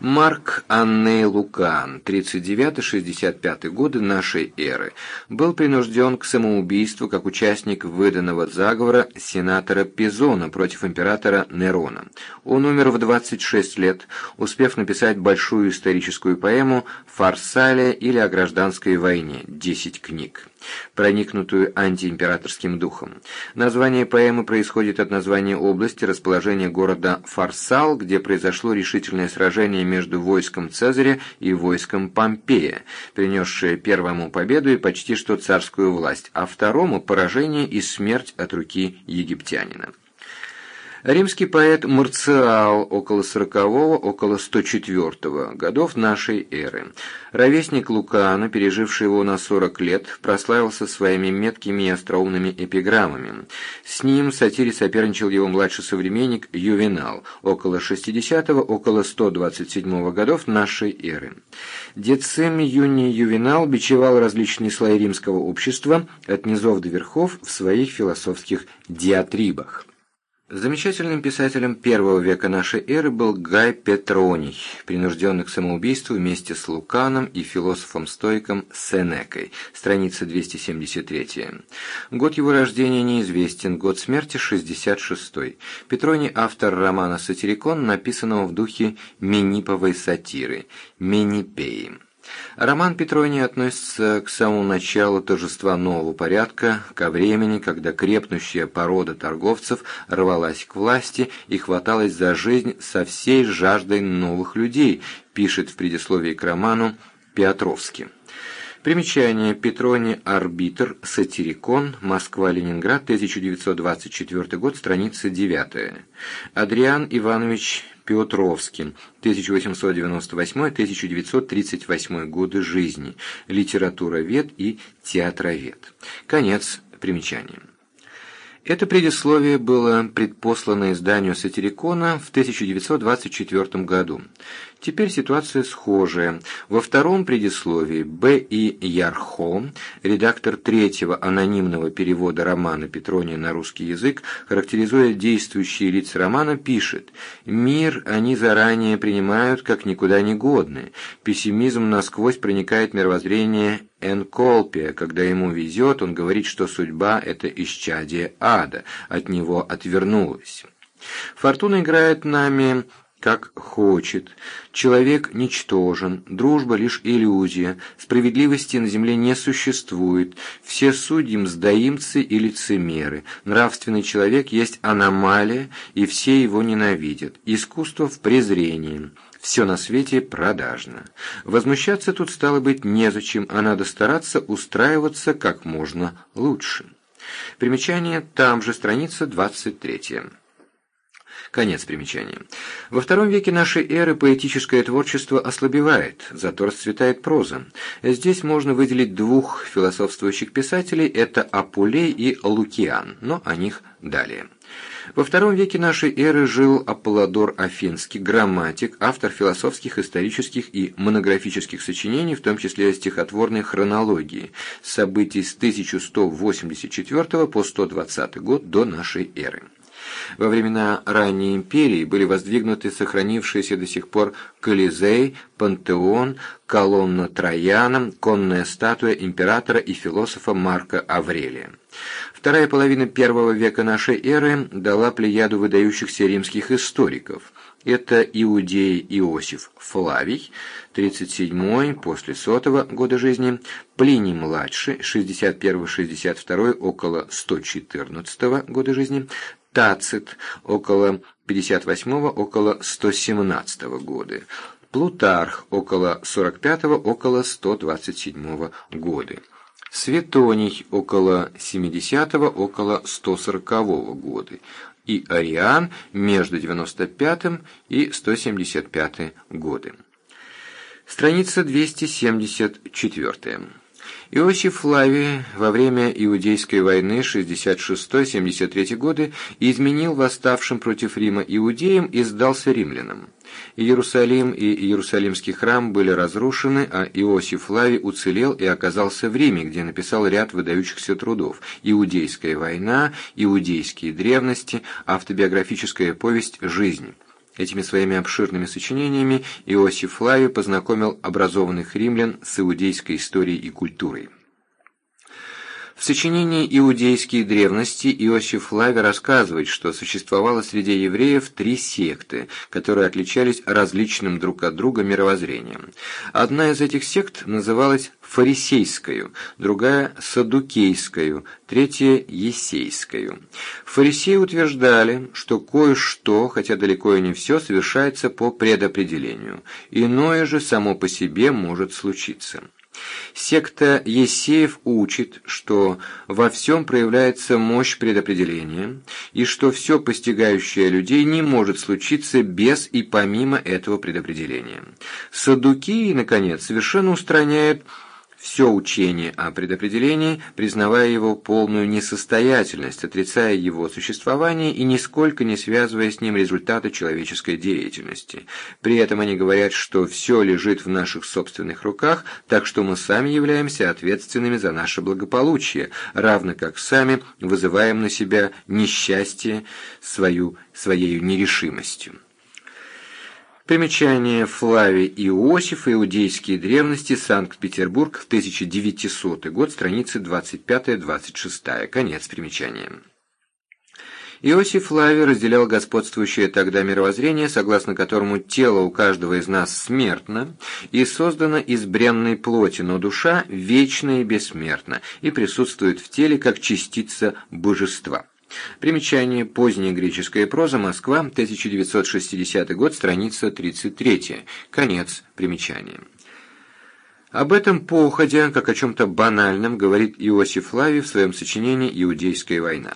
Марк Анней Лукан, 39-65 годы нашей эры, был принужден к самоубийству как участник выданного заговора сенатора Пизона против императора Нерона. Он умер в 26 лет, успев написать большую историческую поэму «Фарсалия» или о гражданской войне, 10 книг проникнутую антиимператорским духом. Название поэмы происходит от названия области расположения города Фарсал, где произошло решительное сражение между войском Цезаря и войском Помпея, принесшее первому победу и почти что царскую власть, а второму – поражение и смерть от руки египтянина. Римский поэт Марциал около 40-го, около 104-го годов нашей эры. Ровесник Лукана, переживший его на 40 лет, прославился своими меткими и остроумными эпиграммами. С ним сатире соперничал его младший современник Ювенал, около 60-го, около 127-го годов нашей эры. Децим Юний Ювенал бичевал различные слои римского общества от низов до верхов в своих философских диатрибах. Замечательным писателем первого века нашей эры был Гай Петроний, принужденный к самоубийству вместе с Луканом и философом-стоиком Сенекой, страница 273. Год его рождения неизвестен, год смерти 66 -й. Петроний – автор романа «Сатирикон», написанного в духе Мениповой сатиры «Менипеи». Роман Петрони относится к самому началу торжества нового порядка, ко времени, когда крепнущая порода торговцев рвалась к власти и хваталась за жизнь со всей жаждой новых людей, пишет в предисловии к роману Петровский. Примечание. Петрони Арбитр. Сатирикон. Москва-Ленинград. 1924 год. Страница 9. Адриан Иванович Петровским, 1898-1938 годы жизни, литературовед и театровед. Конец примечания. Это предисловие было предпослано изданию «Сатирикона» в 1924 году. Теперь ситуация схожая. Во втором предисловии Б. И. Ярхо, редактор третьего анонимного перевода романа Петрония на русский язык, характеризуя действующие лица романа, пишет «Мир они заранее принимают как никуда не годный. Пессимизм насквозь проникает мировоззрение Энколпия. Когда ему везет, он говорит, что судьба – это исчадие ада, от него отвернулась». Фортуна играет нами как хочет. Человек ничтожен, дружба лишь иллюзия, справедливости на земле не существует, все судьи мздоимцы и лицемеры, нравственный человек есть аномалия, и все его ненавидят, искусство в презрении. Все на свете продажно. Возмущаться тут стало быть незачем, а надо стараться устраиваться как можно лучше. Примечание там же, страница 23. Конец примечания. Во втором веке нашей эры поэтическое творчество ослабевает, зато расцветает проза. Здесь можно выделить двух философствующих писателей, это Апулей и Лукиан, но о них далее. Во втором веке нашей эры жил Аполлодор Афинский, грамматик, автор философских, исторических и монографических сочинений, в том числе стихотворной хронологии, событий с 1184 по 120 год до нашей эры. Во времена ранней империи были воздвигнуты сохранившиеся до сих пор Колизей, Пантеон, колонна Трояна, конная статуя императора и философа Марка Аврелия. Вторая половина первого века нашей эры дала плеяду выдающихся римских историков. Это иудей Иосиф Флавий, 37 после сотого года жизни, Плиний-младший, 61-62, около 114 года жизни, Тацит около 58-го, около 117 года, Плутарх около 45-го, около 127 года, Светоний около 70-го, около 140 года и Ариан между 95 и 175 годы. Страница 274. Иосиф Флавий во время Иудейской войны 66-73 годы изменил восставшим против Рима иудеям и сдался римлянам. Иерусалим и Иерусалимский храм были разрушены, а Иосиф Флавий уцелел и оказался в Риме, где написал ряд выдающихся трудов «Иудейская война», «Иудейские древности», автобиографическая повесть «Жизнь». Этими своими обширными сочинениями Иосиф Флавий познакомил образованных римлян с иудейской историей и культурой. В сочинении «Иудейские древности» Иосиф Флавий рассказывает, что существовало среди евреев три секты, которые отличались различным друг от друга мировоззрением. Одна из этих сект называлась фарисейскую, другая – садукейскую, третья – есейскую. Фарисеи утверждали, что кое-что, хотя далеко и не все, совершается по предопределению, иное же само по себе может случиться. Секта Есеев учит, что во всем проявляется мощь предопределения, и что все постигающее людей не может случиться без и помимо этого предопределения. Садукии, наконец, совершенно устраняют все учение о предопределении, признавая его полную несостоятельность, отрицая его существование и нисколько не связывая с ним результаты человеческой деятельности. При этом они говорят, что все лежит в наших собственных руках, так что мы сами являемся ответственными за наше благополучие, равно как сами вызываем на себя несчастье свою, своей нерешимостью. Примечание. Флавий Иосиф, Иудейские древности, Санкт-Петербург, 1900 год, страницы 25-26, конец примечания. Иосиф Флавий разделял господствующее тогда мировоззрение, согласно которому тело у каждого из нас смертно и создано из бренной плоти, но душа вечна и бессмертна и присутствует в теле как частица божества. Примечание. Поздняя греческая проза. Москва. 1960 год. Страница 33. Конец примечания. Об этом походя, как о чем-то банальном, говорит Иосиф Лави в своем сочинении «Иудейская война».